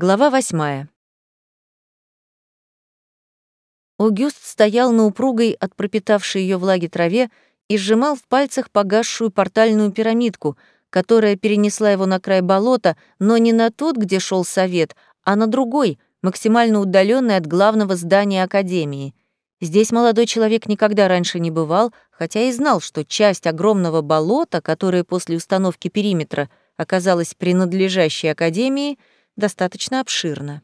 Глава восьмая. Огюст стоял на упругой от пропитавшей ее влаги траве и сжимал в пальцах погасшую портальную пирамидку, которая перенесла его на край болота, но не на тот, где шел совет, а на другой, максимально удаленный от главного здания Академии. Здесь молодой человек никогда раньше не бывал, хотя и знал, что часть огромного болота, которое после установки периметра оказалась принадлежащей Академии, достаточно обширна.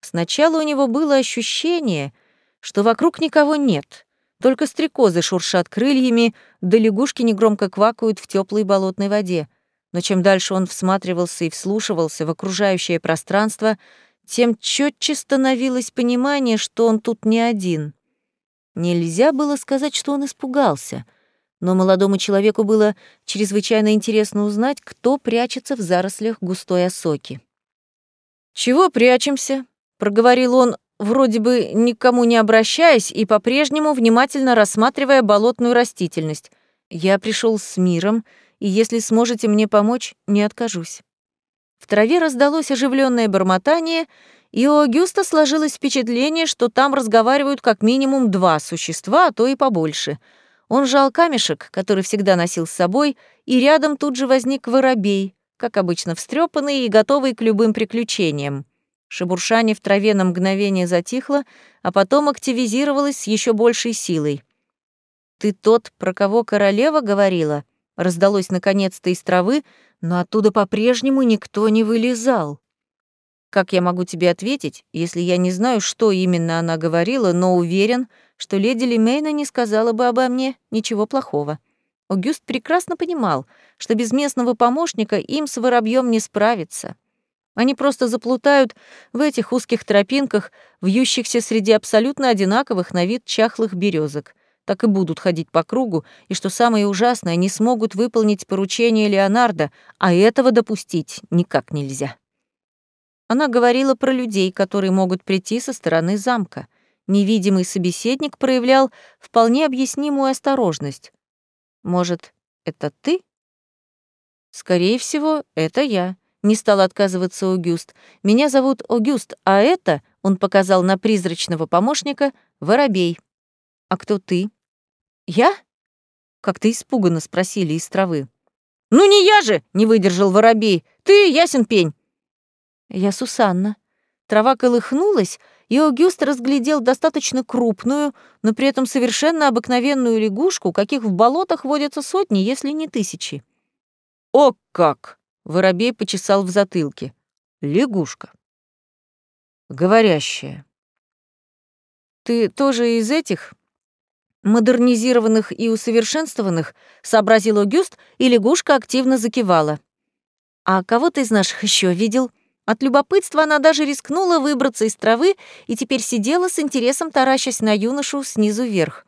Сначала у него было ощущение, что вокруг никого нет, только стрекозы шуршат крыльями, да лягушки негромко квакают в теплой болотной воде. Но чем дальше он всматривался и вслушивался в окружающее пространство, тем четче становилось понимание, что он тут не один. Нельзя было сказать, что он испугался, но молодому человеку было чрезвычайно интересно узнать, кто прячется в зарослях густой осоки. «Чего прячемся?» — проговорил он, вроде бы никому не обращаясь и по-прежнему внимательно рассматривая болотную растительность. «Я пришел с миром, и если сможете мне помочь, не откажусь». В траве раздалось оживленное бормотание, и у Агюста сложилось впечатление, что там разговаривают как минимум два существа, а то и побольше. Он жал камешек, который всегда носил с собой, и рядом тут же возник воробей, как обычно встрепанный и готовый к любым приключениям. Шебуршание в траве на мгновение затихло, а потом активизировалось с еще большей силой. «Ты тот, про кого королева говорила?» Раздалось наконец-то из травы, но оттуда по-прежнему никто не вылезал. Как я могу тебе ответить, если я не знаю, что именно она говорила, но уверен, что леди Лемейна не сказала бы обо мне ничего плохого? Огюст прекрасно понимал, что без местного помощника им с воробьем не справиться. Они просто заплутают в этих узких тропинках, вьющихся среди абсолютно одинаковых на вид чахлых березок. Так и будут ходить по кругу, и, что самое ужасное, не смогут выполнить поручение Леонардо, а этого допустить никак нельзя. Она говорила про людей, которые могут прийти со стороны замка. Невидимый собеседник проявлял вполне объяснимую осторожность. Может, это ты? Скорее всего, это я. Не стал отказываться Огюст. Меня зовут Огюст, а это, он показал на призрачного помощника, Воробей. А кто ты? Я? Как-то испуганно спросили из травы. Ну не я же, не выдержал Воробей. Ты, ясен пень. Я Сусанна. Трава колыхнулась, и Огюст разглядел достаточно крупную, но при этом совершенно обыкновенную лягушку, каких в болотах водятся сотни, если не тысячи. «О как!» — воробей почесал в затылке. «Лягушка. Говорящая. Ты тоже из этих?» «Модернизированных и усовершенствованных», — сообразил Огюст, и лягушка активно закивала. «А кого ты из наших еще видел?» От любопытства она даже рискнула выбраться из травы и теперь сидела с интересом, таращась на юношу снизу вверх.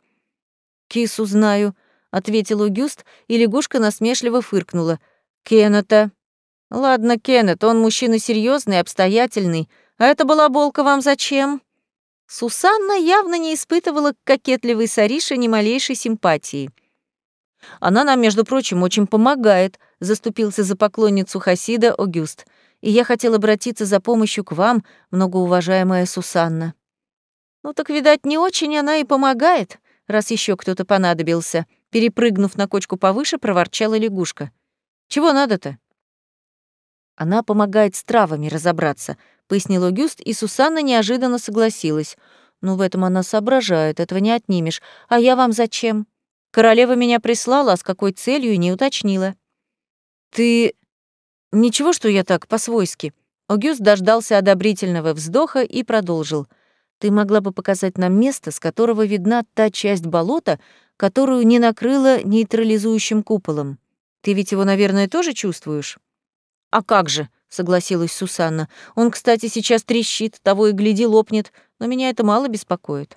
«Кису знаю», — ответил Угюст, и лягушка насмешливо фыркнула. «Кеннета». «Ладно, Кеннет, он мужчина серьезный, обстоятельный. А эта балаболка вам зачем?» Сусанна явно не испытывала к кокетливой Сарише ни малейшей симпатии. «Она нам, между прочим, очень помогает», — заступился за поклонницу Хасида Огюст и я хотел обратиться за помощью к вам, многоуважаемая Сусанна». «Ну так, видать, не очень она и помогает, раз еще кто-то понадобился», перепрыгнув на кочку повыше, проворчала лягушка. «Чего надо-то?» «Она помогает с травами разобраться», — пояснил Огюст, и Сусанна неожиданно согласилась. «Ну, в этом она соображает, этого не отнимешь. А я вам зачем? Королева меня прислала, а с какой целью не уточнила». «Ты «Ничего, что я так, по-свойски». Огюст дождался одобрительного вздоха и продолжил. «Ты могла бы показать нам место, с которого видна та часть болота, которую не накрыла нейтрализующим куполом. Ты ведь его, наверное, тоже чувствуешь?» «А как же?» — согласилась Сусанна. «Он, кстати, сейчас трещит, того и гляди лопнет, но меня это мало беспокоит».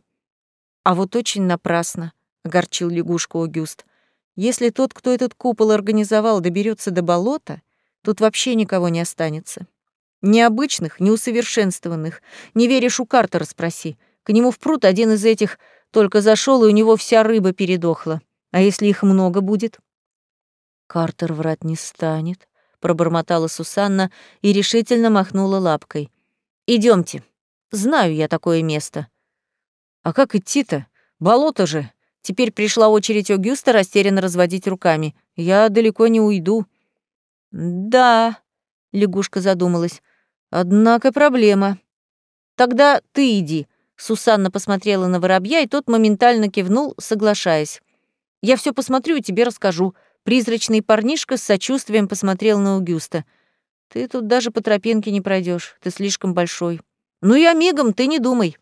«А вот очень напрасно», — огорчил лягушку Огюст. «Если тот, кто этот купол организовал, доберется до болота, Тут вообще никого не останется. Ни обычных, ни усовершенствованных. Не веришь, у Картера спроси. К нему в пруд один из этих только зашел, и у него вся рыба передохла. А если их много будет? Картер врать не станет, пробормотала Сусанна и решительно махнула лапкой. Идемте. Знаю я такое место. А как идти-то? Болото же. Теперь пришла очередь Огюста растерянно разводить руками. Я далеко не уйду. Да, лягушка задумалась. Однако проблема. Тогда ты иди. Сусанна посмотрела на воробья, и тот моментально кивнул, соглашаясь. Я все посмотрю и тебе расскажу. Призрачный парнишка с сочувствием посмотрел на Огюста. Ты тут даже по тропинке не пройдешь, ты слишком большой. Ну и мигом, ты не думай.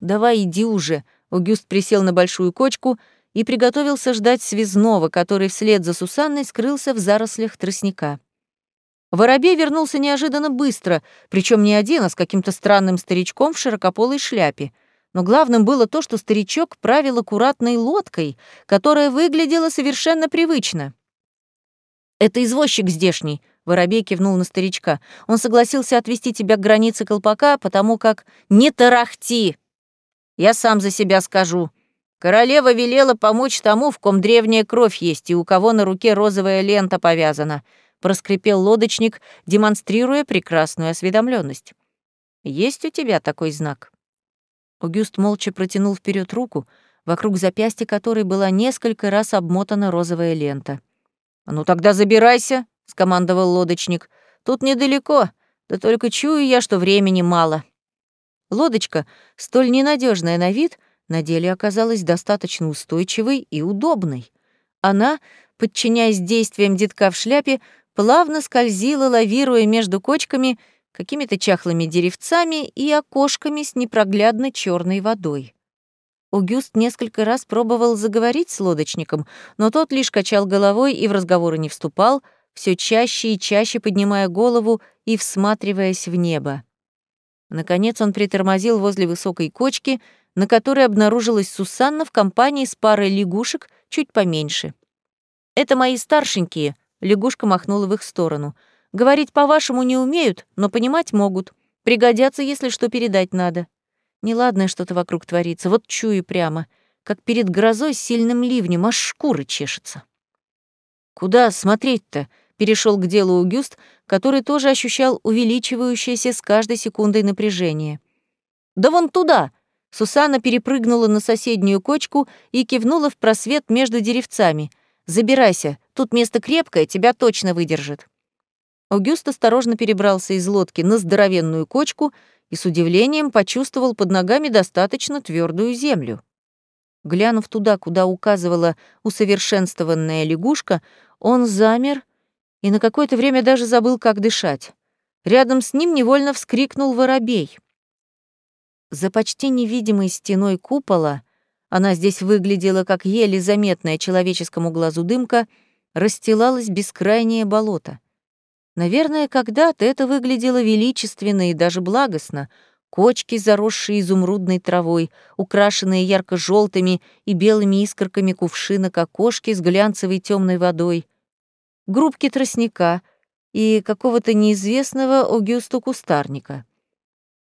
Давай иди уже. Огюст присел на большую кочку и приготовился ждать связного, который вслед за Сусанной скрылся в зарослях тростника. Воробей вернулся неожиданно быстро, причем не один, а с каким-то странным старичком в широкополой шляпе. Но главным было то, что старичок правил аккуратной лодкой, которая выглядела совершенно привычно. «Это извозчик здешний», — Воробей кивнул на старичка. «Он согласился отвезти тебя к границе колпака, потому как...» «Не тарахти! Я сам за себя скажу. Королева велела помочь тому, в ком древняя кровь есть и у кого на руке розовая лента повязана», — проскрипел лодочник, демонстрируя прекрасную осведомленность. «Есть у тебя такой знак?» Огюст молча протянул вперед руку, вокруг запястья которой была несколько раз обмотана розовая лента. «Ну тогда забирайся», — скомандовал лодочник. «Тут недалеко, да только чую я, что времени мало». Лодочка, столь ненадежная на вид, на деле оказалась достаточно устойчивой и удобной. Она, подчиняясь действиям детка в шляпе, плавно скользила, лавируя между кочками, какими-то чахлыми деревцами и окошками с непроглядно черной водой. Огюст несколько раз пробовал заговорить с лодочником, но тот лишь качал головой и в разговоры не вступал, все чаще и чаще поднимая голову и всматриваясь в небо. Наконец он притормозил возле высокой кочки, на которой обнаружилась Сусанна в компании с парой лягушек чуть поменьше. «Это мои старшенькие», — лягушка махнула в их сторону. «Говорить по-вашему не умеют, но понимать могут. Пригодятся, если что передать надо». Неладное что-то вокруг творится, вот чую прямо, как перед грозой с сильным ливнем, аж шкуры чешется. «Куда смотреть-то?» — перешел к делу Угюст, который тоже ощущал увеличивающееся с каждой секундой напряжение. «Да вон туда!» Сусана перепрыгнула на соседнюю кочку и кивнула в просвет между деревцами. «Забирайся, тут место крепкое, тебя точно выдержит». Аугюст осторожно перебрался из лодки на здоровенную кочку и с удивлением почувствовал под ногами достаточно твердую землю. Глянув туда, куда указывала усовершенствованная лягушка, он замер и на какое-то время даже забыл, как дышать. Рядом с ним невольно вскрикнул воробей. За почти невидимой стеной купола, она здесь выглядела как еле заметная человеческому глазу дымка, расстилалось бескрайнее болото. Наверное, когда-то это выглядело величественно и даже благостно. Кочки, заросшие изумрудной травой, украшенные ярко желтыми и белыми искорками кувшинок окошки с глянцевой темной водой, группки тростника и какого-то неизвестного Огюсту кустарника.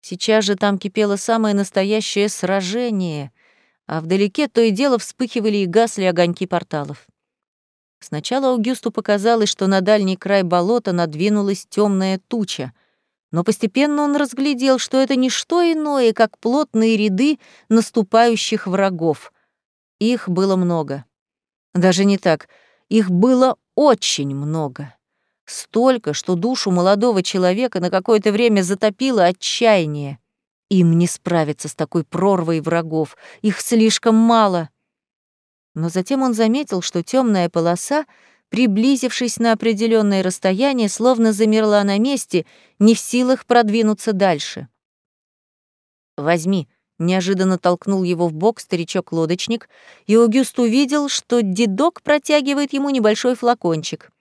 Сейчас же там кипело самое настоящее сражение, а вдалеке то и дело вспыхивали и гасли огоньки порталов. Сначала Аугусту показалось, что на дальний край болота надвинулась темная туча, но постепенно он разглядел, что это не что иное, как плотные ряды наступающих врагов. Их было много. Даже не так, их было очень много. Столько, что душу молодого человека на какое-то время затопило отчаяние. Им не справиться с такой прорвой врагов, их слишком мало — но затем он заметил, что темная полоса, приблизившись на определенное расстояние, словно замерла на месте, не в силах продвинуться дальше. «Возьми», — неожиданно толкнул его в бок старичок-лодочник, и Огюст увидел, что дедок протягивает ему небольшой флакончик.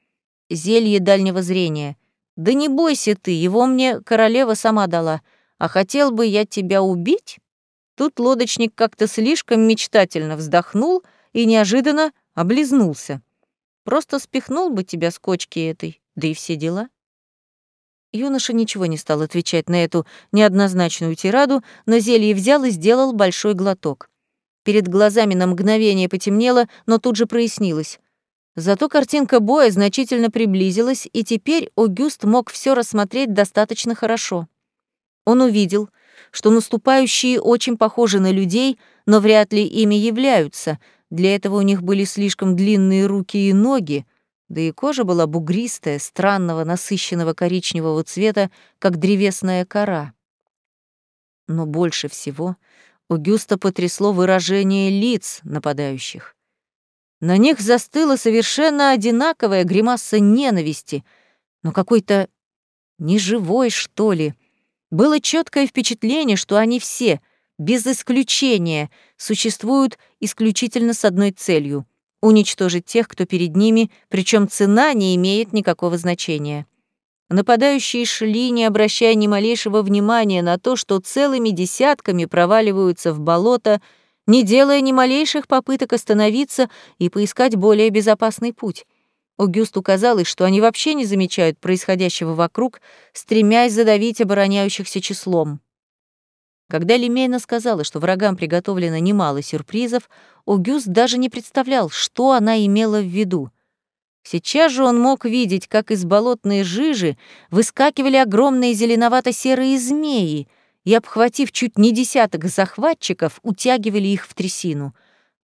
Зелье дальнего зрения. «Да не бойся ты, его мне королева сама дала. А хотел бы я тебя убить?» Тут лодочник как-то слишком мечтательно вздохнул — и неожиданно облизнулся. Просто спихнул бы тебя с кочки этой, да и все дела. Юноша ничего не стал отвечать на эту неоднозначную тираду, но зелье взял и сделал большой глоток. Перед глазами на мгновение потемнело, но тут же прояснилось. Зато картинка боя значительно приблизилась, и теперь Огюст мог все рассмотреть достаточно хорошо. Он увидел, что наступающие очень похожи на людей, но вряд ли ими являются. Для этого у них были слишком длинные руки и ноги, да и кожа была бугристая, странного, насыщенного коричневого цвета, как древесная кора. Но больше всего Огюста потрясло выражение лиц нападающих. На них застыла совершенно одинаковая гримаса ненависти, но какой-то неживой, что ли. Было четкое впечатление, что они все, без исключения, существуют исключительно с одной целью — уничтожить тех, кто перед ними, причем цена не имеет никакого значения. Нападающие шли, не обращая ни малейшего внимания на то, что целыми десятками проваливаются в болото, не делая ни малейших попыток остановиться и поискать более безопасный путь. Огюсту казалось, что они вообще не замечают происходящего вокруг, стремясь задавить обороняющихся числом. Когда Лемейна сказала, что врагам приготовлено немало сюрпризов, Огюст даже не представлял, что она имела в виду — Сейчас же он мог видеть, как из болотной жижи выскакивали огромные зеленовато-серые змеи и, обхватив чуть не десяток захватчиков, утягивали их в трясину.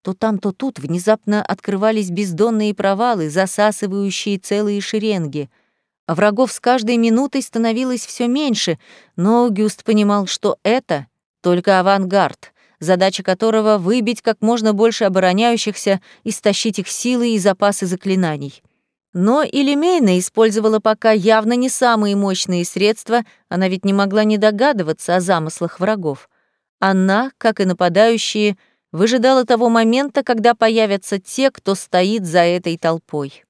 То там, то тут внезапно открывались бездонные провалы, засасывающие целые шеренги. А врагов с каждой минутой становилось все меньше, но Гюст понимал, что это только авангард — задача которого — выбить как можно больше обороняющихся, истощить их силы и запасы заклинаний. Но Илимейна использовала пока явно не самые мощные средства, она ведь не могла не догадываться о замыслах врагов. Она, как и нападающие, выжидала того момента, когда появятся те, кто стоит за этой толпой.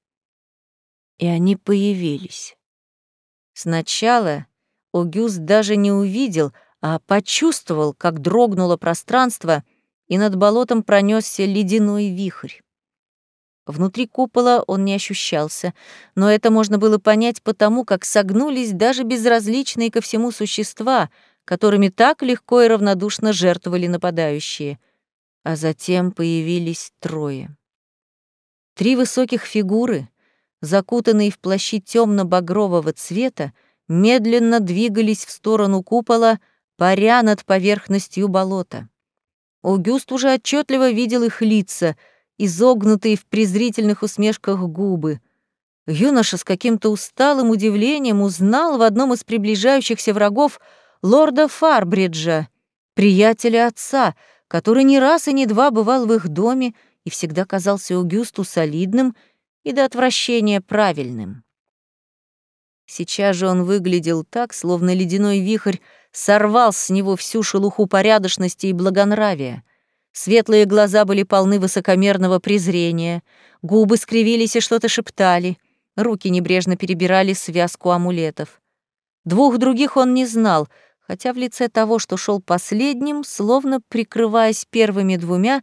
И они появились. Сначала Огюст даже не увидел, а почувствовал, как дрогнуло пространство, и над болотом пронесся ледяной вихрь. Внутри купола он не ощущался, но это можно было понять потому, как согнулись даже безразличные ко всему существа, которыми так легко и равнодушно жертвовали нападающие. А затем появились трое. Три высоких фигуры, закутанные в плащи темно багрового цвета, медленно двигались в сторону купола, паря над поверхностью болота. Огюст уже отчетливо видел их лица — изогнутые в презрительных усмешках губы. Юноша с каким-то усталым удивлением узнал в одном из приближающихся врагов лорда Фарбриджа, приятеля отца, который не раз и не два бывал в их доме и всегда казался Огюсту солидным и до отвращения правильным. Сейчас же он выглядел так, словно ледяной вихрь сорвал с него всю шелуху порядочности и благонравия — Светлые глаза были полны высокомерного презрения, губы скривились и что-то шептали, руки небрежно перебирали связку амулетов. Двух других он не знал, хотя в лице того, что шел последним, словно прикрываясь первыми двумя,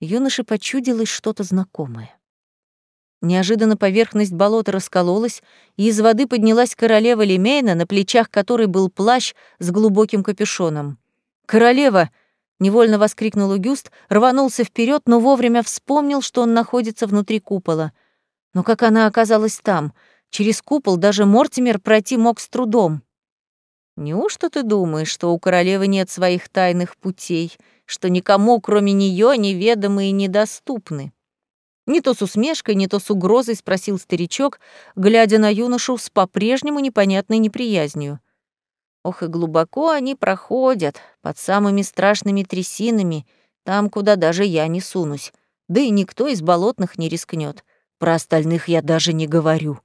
юноше почудилось что-то знакомое. Неожиданно поверхность болота раскололась, и из воды поднялась королева Лемейна, на плечах которой был плащ с глубоким капюшоном. «Королева!» Невольно воскликнул Гюст, рванулся вперед, но вовремя вспомнил, что он находится внутри купола. Но как она оказалась там? Через купол даже Мортимер пройти мог с трудом. Неужто ты думаешь, что у королевы нет своих тайных путей, что никому, кроме нее, неведомы и недоступны? Не то с усмешкой, не то с угрозой спросил старичок, глядя на юношу с по-прежнему непонятной неприязнью. Ох и глубоко они проходят, под самыми страшными трясинами, там, куда даже я не сунусь. Да и никто из болотных не рискнет. Про остальных я даже не говорю.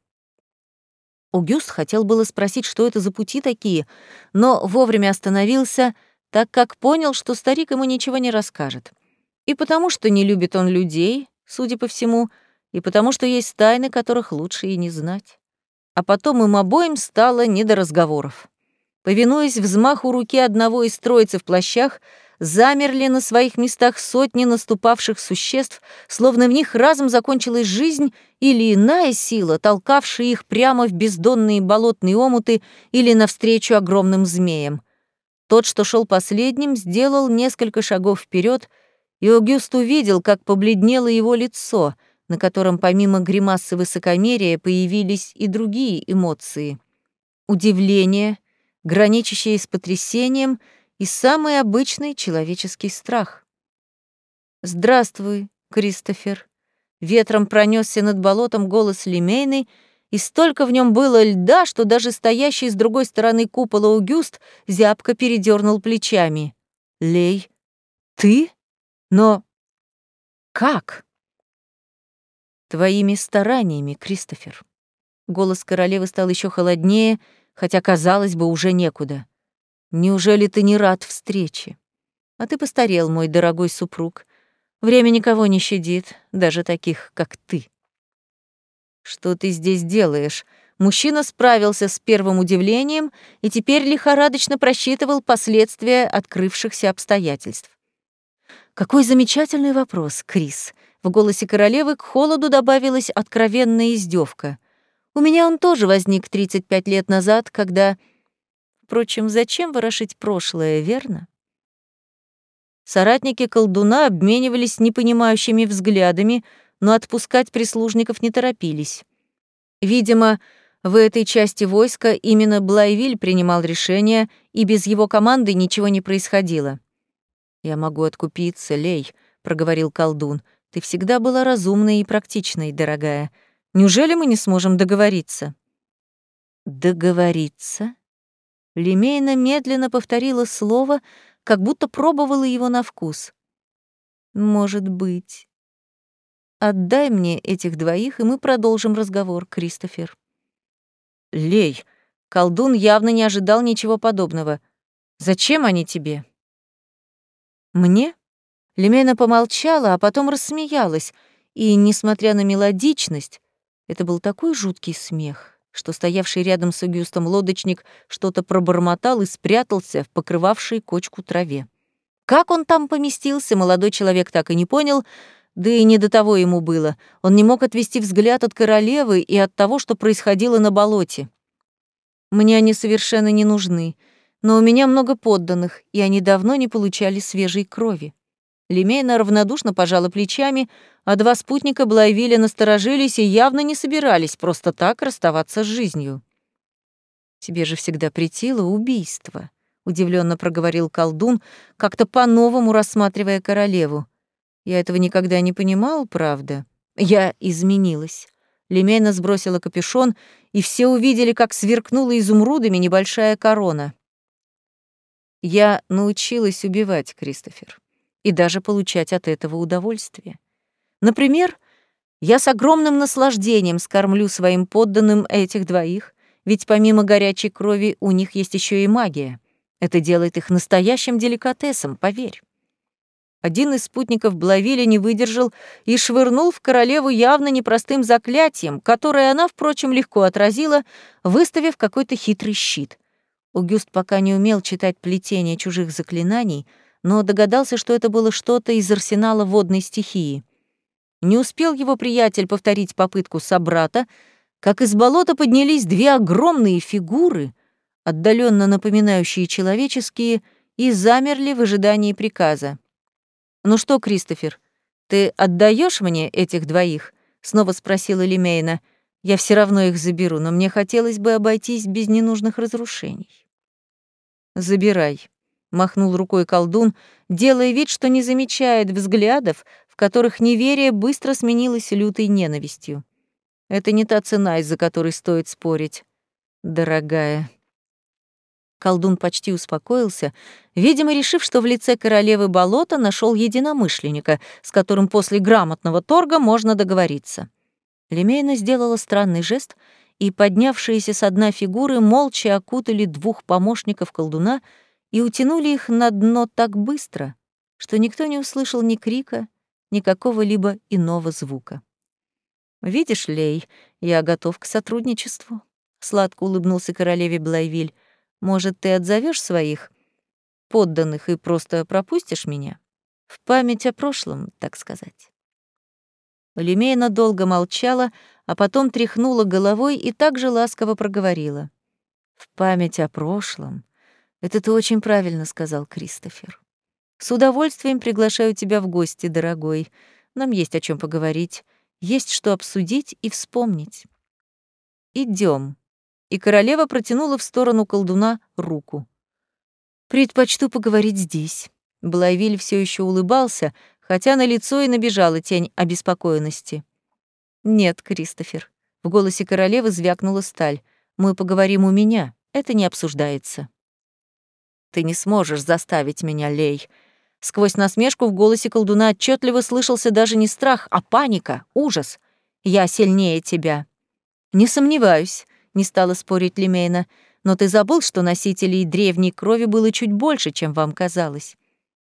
Угюст хотел было спросить, что это за пути такие, но вовремя остановился, так как понял, что старик ему ничего не расскажет. И потому что не любит он людей, судя по всему, и потому что есть тайны, которых лучше и не знать. А потом им обоим стало не до разговоров повинуясь взмаху руки одного из троицы в плащах, замерли на своих местах сотни наступавших существ, словно в них разом закончилась жизнь или иная сила, толкавшая их прямо в бездонные болотные омуты или навстречу огромным змеям. Тот, что шел последним, сделал несколько шагов вперед, и Огюст увидел, как побледнело его лицо, на котором помимо гримасы высокомерия появились и другие эмоции. Удивление — граничащее с потрясением и самый обычный человеческий страх. «Здравствуй, Кристофер!» Ветром пронесся над болотом голос лимейный, и столько в нем было льда, что даже стоящий с другой стороны купола Угюст зябко передернул плечами. «Лей, ты? Но как?» «Твоими стараниями, Кристофер». Голос королевы стал еще холоднее, хотя, казалось бы, уже некуда. «Неужели ты не рад встрече? А ты постарел, мой дорогой супруг. Время никого не щадит, даже таких, как ты». «Что ты здесь делаешь?» Мужчина справился с первым удивлением и теперь лихорадочно просчитывал последствия открывшихся обстоятельств. «Какой замечательный вопрос, Крис!» В голосе королевы к холоду добавилась откровенная издевка. У меня он тоже возник 35 лет назад, когда... Впрочем, зачем ворошить прошлое, верно? Соратники колдуна обменивались непонимающими взглядами, но отпускать прислужников не торопились. Видимо, в этой части войска именно Блайвиль принимал решения, и без его команды ничего не происходило. «Я могу откупиться, Лей», — проговорил колдун. «Ты всегда была разумной и практичной, дорогая. Неужели мы не сможем договориться?» «Договориться?» Лемейна медленно повторила слово, как будто пробовала его на вкус. «Может быть. Отдай мне этих двоих, и мы продолжим разговор, Кристофер». «Лей, колдун явно не ожидал ничего подобного. Зачем они тебе?» «Мне?» Лемена помолчала, а потом рассмеялась, и, несмотря на мелодичность, это был такой жуткий смех, что стоявший рядом с Агюстом лодочник что-то пробормотал и спрятался в покрывавшей кочку траве. Как он там поместился, молодой человек так и не понял, да и не до того ему было. Он не мог отвести взгляд от королевы и от того, что происходило на болоте. Мне они совершенно не нужны, но у меня много подданных, и они давно не получали свежей крови. Лемейна равнодушно пожала плечами, а два спутника Блайвиля насторожились и явно не собирались просто так расставаться с жизнью. «Тебе же всегда претило убийство», — удивленно проговорил колдун, как-то по-новому рассматривая королеву. «Я этого никогда не понимал, правда. Я изменилась». Лемейна сбросила капюшон, и все увидели, как сверкнула изумрудами небольшая корона. «Я научилась убивать, Кристофер и даже получать от этого удовольствие. Например, я с огромным наслаждением скормлю своим подданным этих двоих, ведь помимо горячей крови у них есть еще и магия. Это делает их настоящим деликатесом, поверь. Один из спутников Блавиля не выдержал и швырнул в королеву явно непростым заклятием, которое она, впрочем, легко отразила, выставив какой-то хитрый щит. Угюст пока не умел читать плетение чужих заклинаний — но догадался, что это было что-то из арсенала водной стихии. Не успел его приятель повторить попытку собрата, как из болота поднялись две огромные фигуры, отдаленно напоминающие человеческие, и замерли в ожидании приказа. «Ну что, Кристофер, ты отдаешь мне этих двоих?» — снова спросила Лемейна. «Я все равно их заберу, но мне хотелось бы обойтись без ненужных разрушений». «Забирай», махнул рукой колдун, делая вид, что не замечает взглядов, в которых неверие быстро сменилось лютой ненавистью. Это не та цена, из-за которой стоит спорить, дорогая. Колдун почти успокоился, видимо, решив, что в лице королевы болота нашел единомышленника, с которым после грамотного торга можно договориться. Лемейна сделала странный жест, и поднявшиеся с дна фигуры молча окутали двух помощников колдуна — и утянули их на дно так быстро, что никто не услышал ни крика, ни какого-либо иного звука. «Видишь, Лей, я готов к сотрудничеству», — сладко улыбнулся королеве Блайвиль. «Может, ты отзовешь своих подданных и просто пропустишь меня? В память о прошлом, так сказать». Лемейна долго молчала, а потом тряхнула головой и также ласково проговорила. «В память о прошлом это ты очень правильно сказал, Кристофер. С удовольствием приглашаю тебя в гости, дорогой. Нам есть о чем поговорить, есть что обсудить и вспомнить. Идем. И королева протянула в сторону колдуна руку. «Предпочту поговорить здесь». Блайвиль все еще улыбался, хотя на лицо и набежала тень обеспокоенности. «Нет, Кристофер», — в голосе королевы звякнула сталь. «Мы поговорим у меня, это не обсуждается». «Ты не сможешь заставить меня, Лей». Сквозь насмешку в голосе колдуна отчетливо слышался даже не страх, а паника, ужас. «Я сильнее тебя». «Не сомневаюсь», — не стала спорить Лемейна, «но ты забыл, что носителей древней крови было чуть больше, чем вам казалось.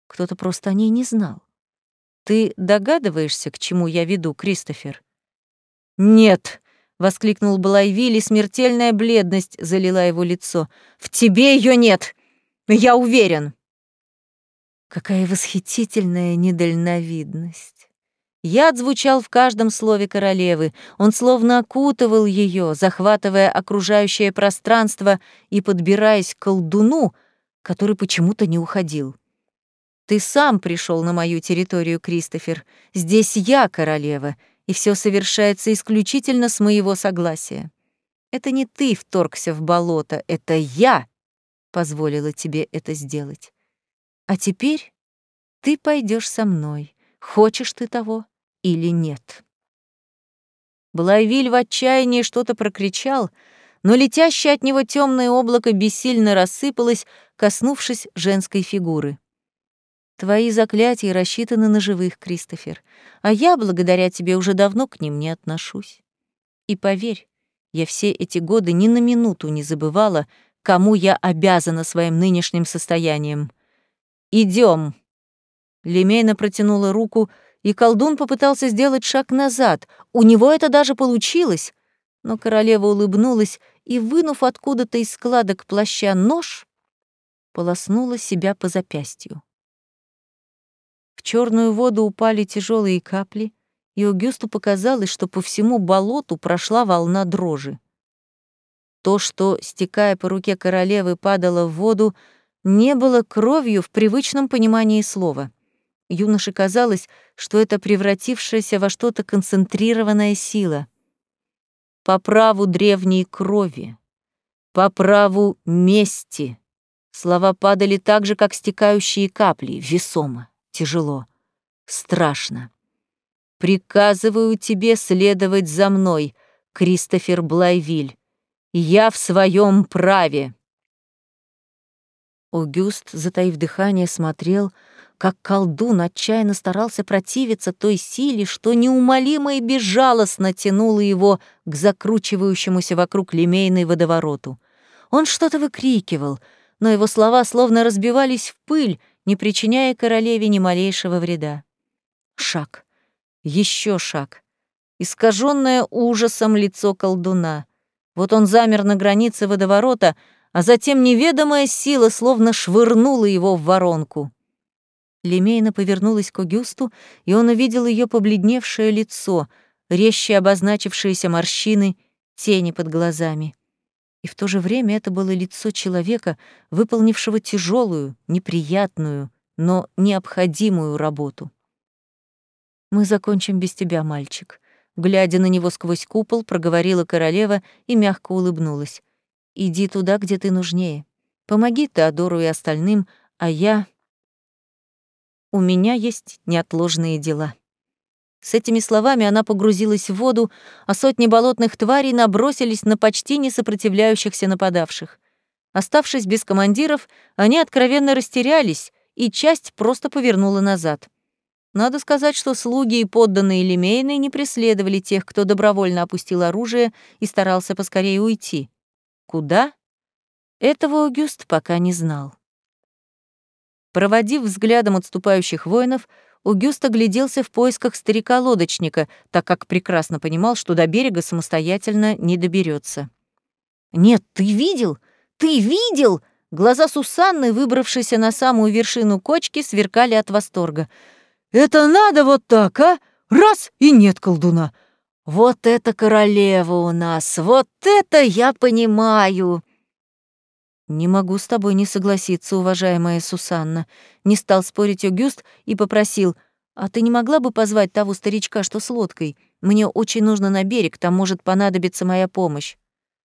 Кто-то просто о ней не знал. Ты догадываешься, к чему я веду, Кристофер?» «Нет!» — воскликнул Блайвиль, и смертельная бледность залила его лицо. «В тебе ее нет! Я уверен!» Какая восхитительная недальновидность! Яд звучал в каждом слове королевы. Он словно окутывал ее, захватывая окружающее пространство и подбираясь к колдуну, который почему-то не уходил. «Ты сам пришел на мою территорию, Кристофер. Здесь я королева, и все совершается исключительно с моего согласия. Это не ты вторгся в болото, это я позволила тебе это сделать. А теперь ты пойдешь со мной, хочешь ты того или нет. Блайвиль в отчаянии что-то прокричал, но летящее от него темное облако бессильно рассыпалось, коснувшись женской фигуры. Твои заклятия рассчитаны на живых, Кристофер, а я, благодаря тебе, уже давно к ним не отношусь. И поверь, я все эти годы ни на минуту не забывала, кому я обязана своим нынешним состоянием. Идем. Лемейна протянула руку, и колдун попытался сделать шаг назад. У него это даже получилось. Но королева улыбнулась и, вынув откуда-то из складок плаща нож, полоснула себя по запястью. В черную воду упали тяжелые капли, и Огюсту показалось, что по всему болоту прошла волна дрожи. То, что, стекая по руке королевы, падало в воду, не было кровью в привычном понимании слова. Юноше казалось, что это превратившаяся во что-то концентрированная сила. По праву древней крови, по праву мести. Слова падали так же, как стекающие капли, весомо тяжело, страшно. Приказываю тебе следовать за мной, Кристофер Блайвиль. Я в своем праве. Огюст, затаив дыхание, смотрел, как колдун отчаянно старался противиться той силе, что неумолимо и безжалостно тянуло его к закручивающемуся вокруг лемейной водовороту. Он что-то выкрикивал, но его слова словно разбивались в пыль, не причиняя королеве ни малейшего вреда. Шаг. Еще шаг. Искаженное ужасом лицо колдуна. Вот он замер на границе водоворота, а затем неведомая сила словно швырнула его в воронку. Лемейна повернулась к Огюсту, и он увидел ее побледневшее лицо, резче обозначившиеся морщины, тени под глазами. И в то же время это было лицо человека, выполнившего тяжелую, неприятную, но необходимую работу. «Мы закончим без тебя, мальчик», — глядя на него сквозь купол, проговорила королева и мягко улыбнулась. «Иди туда, где ты нужнее. Помоги Теодору и остальным, а я... У меня есть неотложные дела». С этими словами она погрузилась в воду, а сотни болотных тварей набросились на почти не сопротивляющихся нападавших. Оставшись без командиров, они откровенно растерялись, и часть просто повернула назад. Надо сказать, что слуги и подданные Лемейны не преследовали тех, кто добровольно опустил оружие и старался поскорее уйти. Куда? Этого Аугюст пока не знал. Проводив взглядом отступающих воинов, Угюст огляделся в поисках старика-лодочника, так как прекрасно понимал, что до берега самостоятельно не доберется. «Нет, ты видел? Ты видел?» Глаза Сусанны, выбравшейся на самую вершину кочки, сверкали от восторга. «Это надо вот так, а? Раз — и нет колдуна! Вот это королева у нас! Вот это я понимаю!» «Не могу с тобой не согласиться, уважаемая Сусанна», — не стал спорить Огюст и попросил, «А ты не могла бы позвать того старичка, что с лодкой? Мне очень нужно на берег, там может понадобиться моя помощь».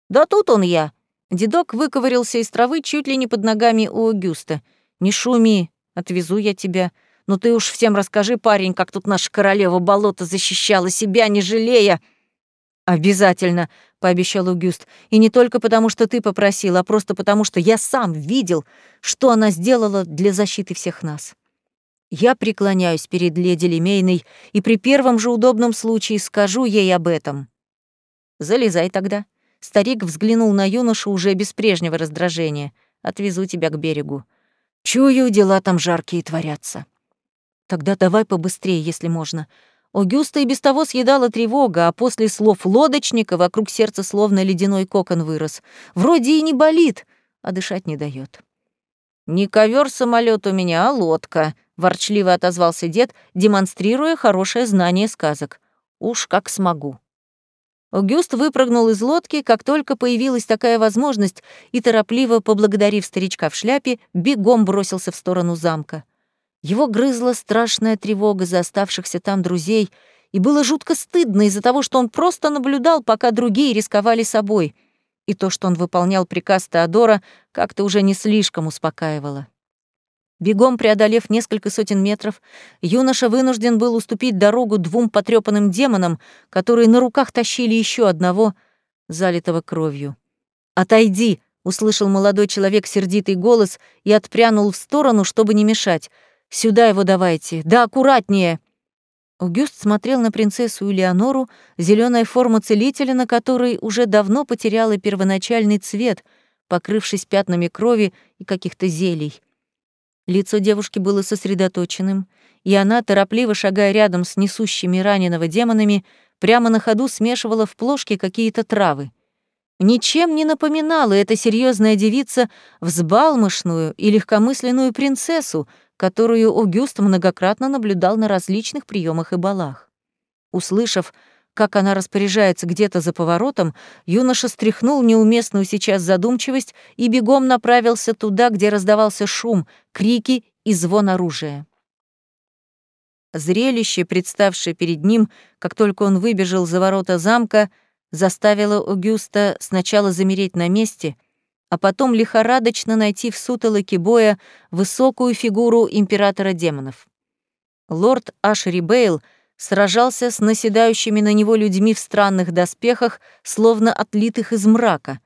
«Да тут он я!» Дедок выковырялся из травы чуть ли не под ногами у Огюста. «Не шуми, отвезу я тебя. Но ты уж всем расскажи, парень, как тут наша королева болота защищала себя, не жалея!» «Обязательно», — пообещал Огюст. «И не только потому, что ты попросил, а просто потому, что я сам видел, что она сделала для защиты всех нас. Я преклоняюсь перед леди Лемейной и при первом же удобном случае скажу ей об этом». «Залезай тогда», Старик взглянул на юношу уже без прежнего раздражения. «Отвезу тебя к берегу. Чую, дела там жаркие творятся». «Тогда давай побыстрее, если можно». Огюста и без того съедала тревога, а после слов лодочника вокруг сердца словно ледяной кокон вырос. Вроде и не болит, а дышать не дает. «Не ковер самолет у меня, а лодка», — ворчливо отозвался дед, демонстрируя хорошее знание сказок. «Уж как смогу». Огюст выпрыгнул из лодки, как только появилась такая возможность, и, торопливо поблагодарив старичка в шляпе, бегом бросился в сторону замка. Его грызла страшная тревога за оставшихся там друзей, и было жутко стыдно из-за того, что он просто наблюдал, пока другие рисковали собой. И то, что он выполнял приказ Теодора, как-то уже не слишком успокаивало. Бегом преодолев несколько сотен метров, юноша вынужден был уступить дорогу двум потрепанным демонам, которые на руках тащили еще одного, залитого кровью. «Отойди!» — услышал молодой человек сердитый голос и отпрянул в сторону, чтобы не мешать. «Сюда его давайте! Да аккуратнее!» Угюст смотрел на принцессу Элеонору, зеленая форма целителя, на которой уже давно потеряла первоначальный цвет, покрывшись пятнами крови и каких-то зелий. Лицо девушки было сосредоточенным, и она, торопливо шагая рядом с несущими раненого демонами, прямо на ходу смешивала в плошке какие-то травы. Ничем не напоминала эта серьезная девица взбалмошную и легкомысленную принцессу, которую Огюст многократно наблюдал на различных приемах и балах. Услышав, как она распоряжается где-то за поворотом, юноша стряхнул неуместную сейчас задумчивость и бегом направился туда, где раздавался шум, крики и звон оружия. Зрелище, представшее перед ним, как только он выбежал за ворота замка, заставило Огюста сначала замереть на месте, а потом лихорадочно найти в сутолоке боя высокую фигуру императора демонов. Лорд Ашери Бейл — сражался с наседающими на него людьми в странных доспехах, словно отлитых из мрака.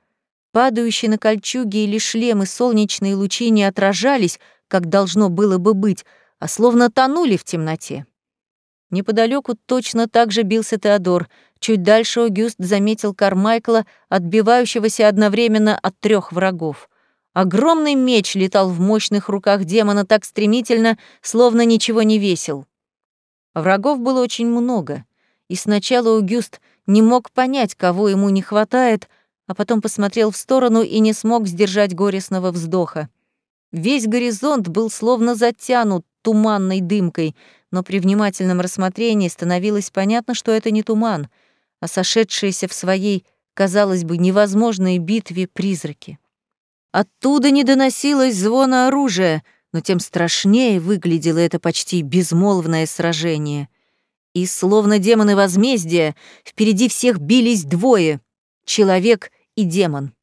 Падающие на кольчуги или шлемы солнечные лучи не отражались, как должно было бы быть, а словно тонули в темноте. Неподалеку точно так же бился Теодор. Чуть дальше Огюст заметил Кармайкла, отбивающегося одновременно от трех врагов. Огромный меч летал в мощных руках демона так стремительно, словно ничего не весил. Врагов было очень много, и сначала Угюст не мог понять, кого ему не хватает, а потом посмотрел в сторону и не смог сдержать горестного вздоха. Весь горизонт был словно затянут туманной дымкой, но при внимательном рассмотрении становилось понятно, что это не туман, а сошедшиеся в своей, казалось бы, невозможной битве призраки. Оттуда не доносилось звона оружия — но тем страшнее выглядело это почти безмолвное сражение. И, словно демоны возмездия, впереди всех бились двое — человек и демон.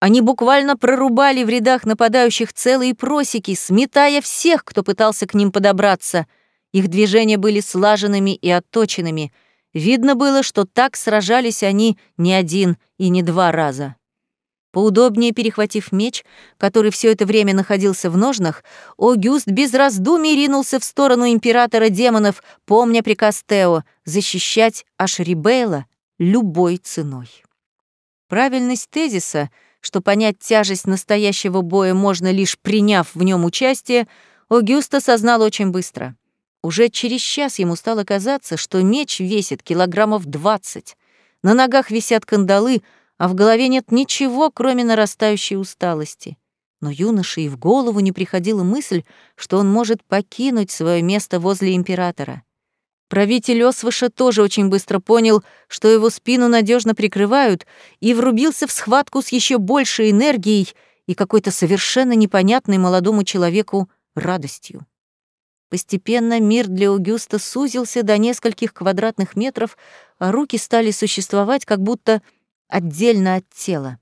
Они буквально прорубали в рядах нападающих целые просеки, сметая всех, кто пытался к ним подобраться. Их движения были слаженными и отточенными. Видно было, что так сражались они не один и не два раза. Поудобнее перехватив меч, который все это время находился в ножнах, Огюст без раздумий ринулся в сторону императора демонов, помня приказ Тео защищать Ашрибейла любой ценой. Правильность тезиса, что понять тяжесть настоящего боя можно лишь приняв в нем участие, Огюст осознал очень быстро. Уже через час ему стало казаться, что меч весит килограммов двадцать. На ногах висят кандалы — а в голове нет ничего, кроме нарастающей усталости. Но юноше и в голову не приходила мысль, что он может покинуть свое место возле императора. Правитель Освыша тоже очень быстро понял, что его спину надежно прикрывают, и врубился в схватку с еще большей энергией и какой-то совершенно непонятной молодому человеку радостью. Постепенно мир для Аугюста сузился до нескольких квадратных метров, а руки стали существовать как будто отдельно от тела.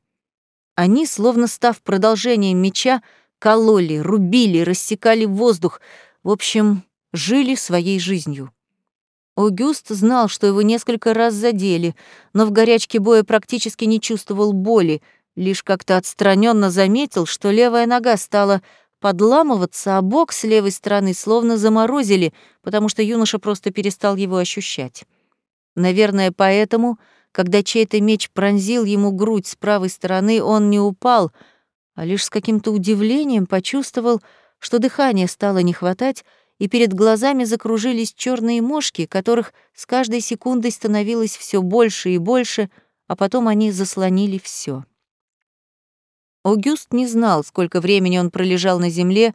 Они, словно став продолжением меча, кололи, рубили, рассекали воздух, в общем, жили своей жизнью. Огюст знал, что его несколько раз задели, но в горячке боя практически не чувствовал боли, лишь как-то отстраненно заметил, что левая нога стала подламываться, а бок с левой стороны словно заморозили, потому что юноша просто перестал его ощущать. Наверное, поэтому, когда чей-то меч пронзил ему грудь с правой стороны, он не упал, а лишь с каким-то удивлением почувствовал, что дыхание стало не хватать, и перед глазами закружились черные мошки, которых с каждой секундой становилось все больше и больше, а потом они заслонили все. Огюст не знал, сколько времени он пролежал на земле,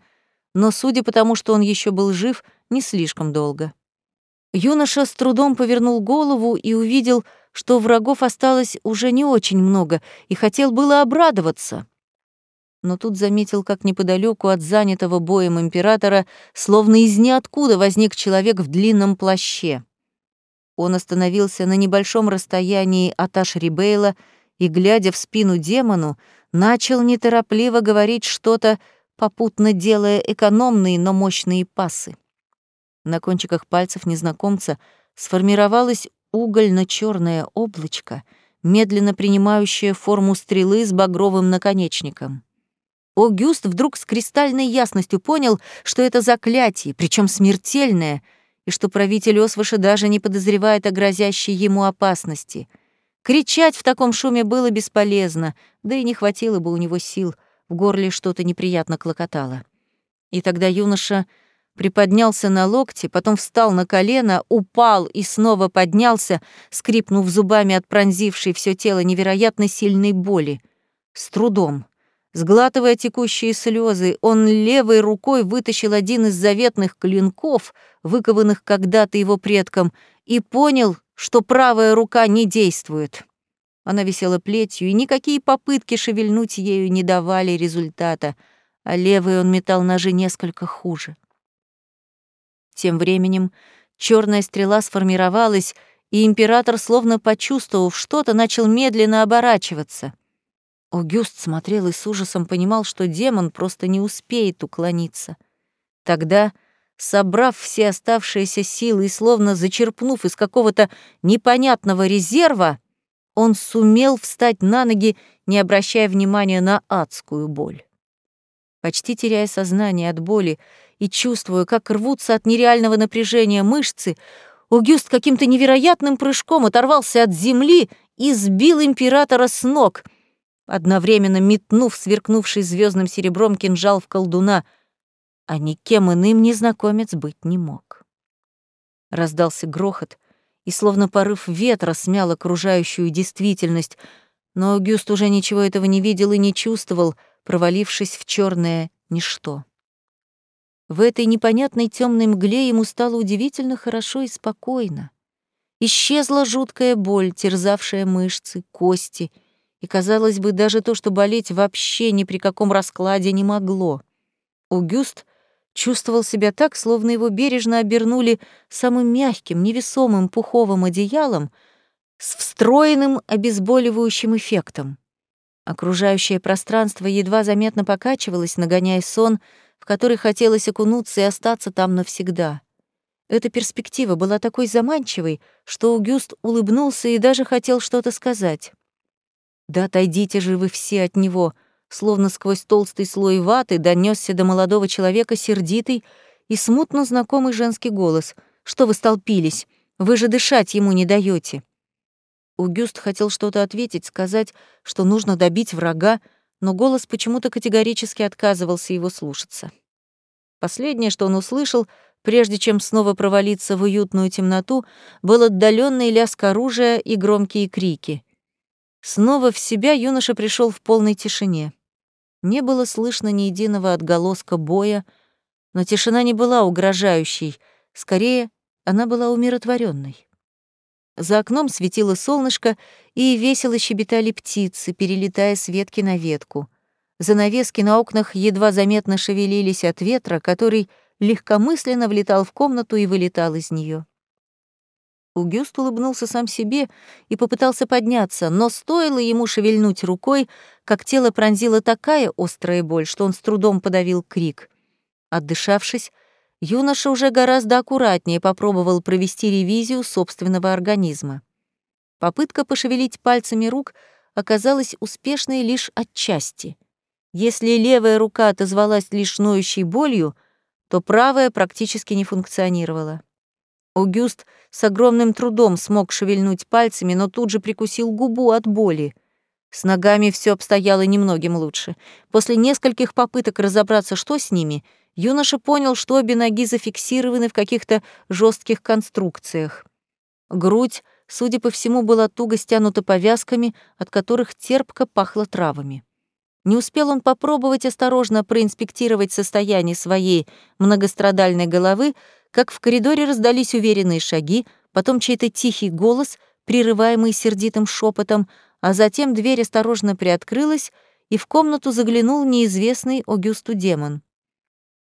но, судя по тому, что он еще был жив, не слишком долго. Юноша с трудом повернул голову и увидел, что врагов осталось уже не очень много, и хотел было обрадоваться но тут заметил, как неподалеку от занятого боем императора, словно из ниоткуда возник человек в длинном плаще. Он остановился на небольшом расстоянии от Ашрибейла и, глядя в спину демону, начал неторопливо говорить что-то, попутно делая экономные, но мощные пасы. На кончиках пальцев незнакомца сформировалось угольно черное облачко, медленно принимающее форму стрелы с багровым наконечником. Огюст вдруг с кристальной ясностью понял, что это заклятие, причем смертельное, и что правитель Освыша даже не подозревает о грозящей ему опасности. Кричать в таком шуме было бесполезно, да и не хватило бы у него сил, в горле что-то неприятно клокотало. И тогда юноша приподнялся на локте, потом встал на колено, упал и снова поднялся, скрипнув зубами от пронзившей все тело невероятно сильной боли. С трудом, Сглатывая текущие слезы, он левой рукой вытащил один из заветных клинков, выкованных когда-то его предком, и понял, что правая рука не действует. Она висела плетью, и никакие попытки шевельнуть ею не давали результата, а левый он метал ножи несколько хуже. Тем временем черная стрела сформировалась, и император, словно почувствовав что-то, начал медленно оборачиваться — Огюст смотрел и с ужасом понимал, что демон просто не успеет уклониться. Тогда, собрав все оставшиеся силы и словно зачерпнув из какого-то непонятного резерва, он сумел встать на ноги, не обращая внимания на адскую боль. Почти теряя сознание от боли и чувствуя, как рвутся от нереального напряжения мышцы, Огюст каким-то невероятным прыжком оторвался от земли и сбил императора с ног — одновременно метнув сверкнувший звездным серебром кинжал в колдуна, а никем иным незнакомец быть не мог. Раздался грохот, и словно порыв ветра смял окружающую действительность, но Гюст уже ничего этого не видел и не чувствовал, провалившись в черное ничто. В этой непонятной темной мгле ему стало удивительно хорошо и спокойно. Исчезла жуткая боль, терзавшая мышцы, кости — и, казалось бы, даже то, что болеть вообще ни при каком раскладе не могло. Угюст чувствовал себя так, словно его бережно обернули самым мягким, невесомым пуховым одеялом с встроенным обезболивающим эффектом. Окружающее пространство едва заметно покачивалось, нагоняя сон, в который хотелось окунуться и остаться там навсегда. Эта перспектива была такой заманчивой, что Угюст улыбнулся и даже хотел что-то сказать. Да отойдите же вы все от него, словно сквозь толстый слой ваты донесся до молодого человека сердитый и смутно знакомый женский голос. Что вы столпились? Вы же дышать ему не даете. Угюст хотел что-то ответить, сказать, что нужно добить врага, но голос почему-то категорически отказывался его слушаться. Последнее, что он услышал, прежде чем снова провалиться в уютную темноту, был отдаленный лязг оружия и громкие крики. Снова в себя юноша пришел в полной тишине. Не было слышно ни единого отголоска боя, но тишина не была угрожающей, скорее, она была умиротворенной. За окном светило солнышко, и весело щебетали птицы, перелетая с ветки на ветку. Занавески на окнах едва заметно шевелились от ветра, который легкомысленно влетал в комнату и вылетал из нее. Угюст улыбнулся сам себе и попытался подняться, но стоило ему шевельнуть рукой, как тело пронзила такая острая боль, что он с трудом подавил крик. Отдышавшись, юноша уже гораздо аккуратнее попробовал провести ревизию собственного организма. Попытка пошевелить пальцами рук оказалась успешной лишь отчасти. Если левая рука отозвалась лишь ноющей болью, то правая практически не функционировала. Огюст с огромным трудом смог шевельнуть пальцами, но тут же прикусил губу от боли. С ногами все обстояло немногим лучше. После нескольких попыток разобраться, что с ними, юноша понял, что обе ноги зафиксированы в каких-то жестких конструкциях. Грудь, судя по всему, была туго стянута повязками, от которых терпко пахло травами. Не успел он попробовать осторожно проинспектировать состояние своей многострадальной головы, как в коридоре раздались уверенные шаги, потом чей-то тихий голос, прерываемый сердитым шепотом, а затем дверь осторожно приоткрылась, и в комнату заглянул неизвестный Огюсту демон.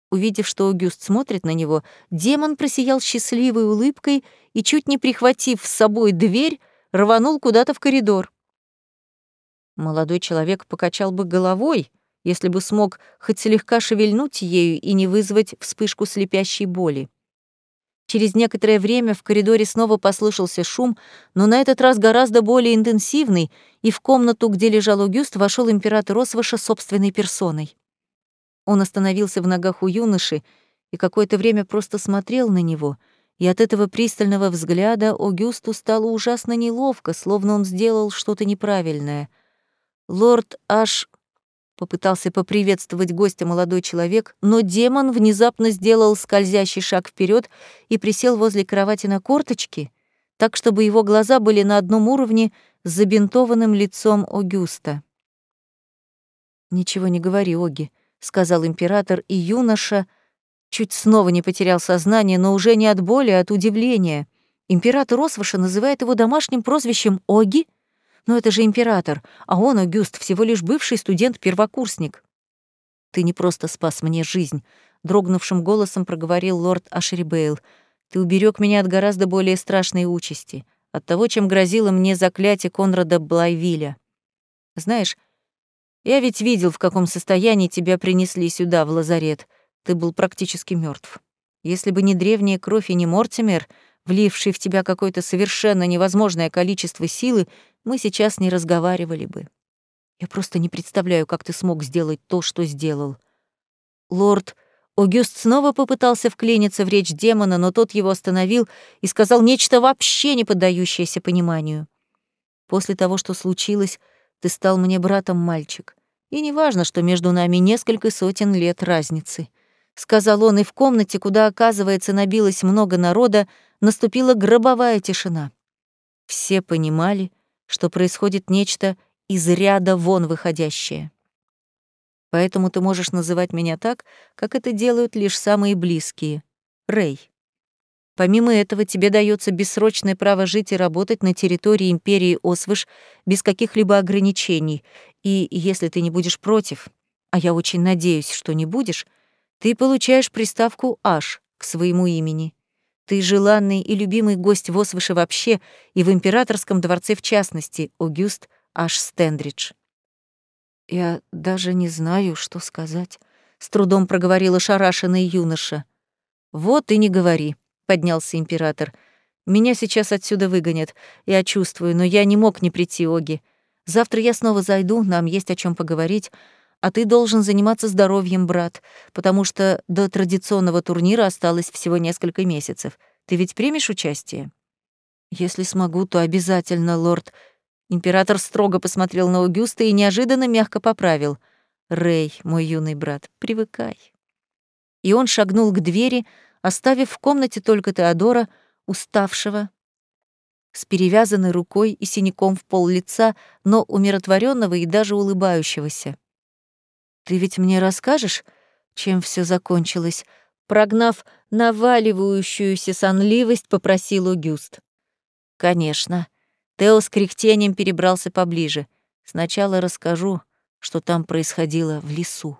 Увидев, что Огюст смотрит на него, демон просиял счастливой улыбкой и, чуть не прихватив с собой дверь, рванул куда-то в коридор. Молодой человек покачал бы головой, если бы смог хоть слегка шевельнуть ею и не вызвать вспышку слепящей боли. Через некоторое время в коридоре снова послышался шум, но на этот раз гораздо более интенсивный, и в комнату, где лежал Огюст, вошел император Осваша собственной персоной. Он остановился в ногах у юноши и какое-то время просто смотрел на него, и от этого пристального взгляда Огюсту стало ужасно неловко, словно он сделал что-то неправильное. Лорд аж Попытался поприветствовать гостя молодой человек, но демон внезапно сделал скользящий шаг вперед и присел возле кровати на корточки, так, чтобы его глаза были на одном уровне с забинтованным лицом Огюста. «Ничего не говори, Оги», — сказал император, и юноша чуть снова не потерял сознание, но уже не от боли, а от удивления. Император Осваша называет его домашним прозвищем Оги — но это же император, а он, Огюст, всего лишь бывший студент-первокурсник. Ты не просто спас мне жизнь, дрогнувшим голосом проговорил лорд Ашерибейл. Ты уберег меня от гораздо более страшной участи, от того, чем грозило мне заклятие Конрада Блайвиля. Знаешь, я ведь видел, в каком состоянии тебя принесли сюда, в лазарет. Ты был практически мертв. Если бы не древняя кровь и не Мортимер, вливший в тебя какое-то совершенно невозможное количество силы, мы сейчас не разговаривали бы. Я просто не представляю, как ты смог сделать то, что сделал. Лорд Огюст снова попытался вклиниться в речь демона, но тот его остановил и сказал нечто вообще не поддающееся пониманию. После того, что случилось, ты стал мне братом, мальчик. И не важно, что между нами несколько сотен лет разницы. Сказал он, и в комнате, куда, оказывается, набилось много народа, наступила гробовая тишина. Все понимали, что происходит нечто из ряда вон выходящее. Поэтому ты можешь называть меня так, как это делают лишь самые близкие — Рэй. Помимо этого, тебе дается бессрочное право жить и работать на территории империи Освыш без каких-либо ограничений, и если ты не будешь против, а я очень надеюсь, что не будешь, ты получаешь приставку «Аш» к своему имени. Ты желанный и любимый гость в Освыше вообще и в императорском дворце в частности, Огюст Аш Стендридж. Я даже не знаю, что сказать, с трудом проговорила шарашенный юноша. Вот и не говори, поднялся император. Меня сейчас отсюда выгонят. Я чувствую, но я не мог не прийти, Оги. Завтра я снова зайду, нам есть о чем поговорить, а ты должен заниматься здоровьем, брат, потому что до традиционного турнира осталось всего несколько месяцев. Ты ведь примешь участие? Если смогу, то обязательно, лорд. Император строго посмотрел на Аугюста и неожиданно мягко поправил. Рэй, мой юный брат, привыкай. И он шагнул к двери, оставив в комнате только Теодора, уставшего, с перевязанной рукой и синяком в пол лица, но умиротворенного и даже улыбающегося. Ты ведь мне расскажешь, чем все закончилось? Прогнав наваливающуюся сонливость, попросил Огюст. Конечно. Тео с кряхтением перебрался поближе. Сначала расскажу, что там происходило в лесу.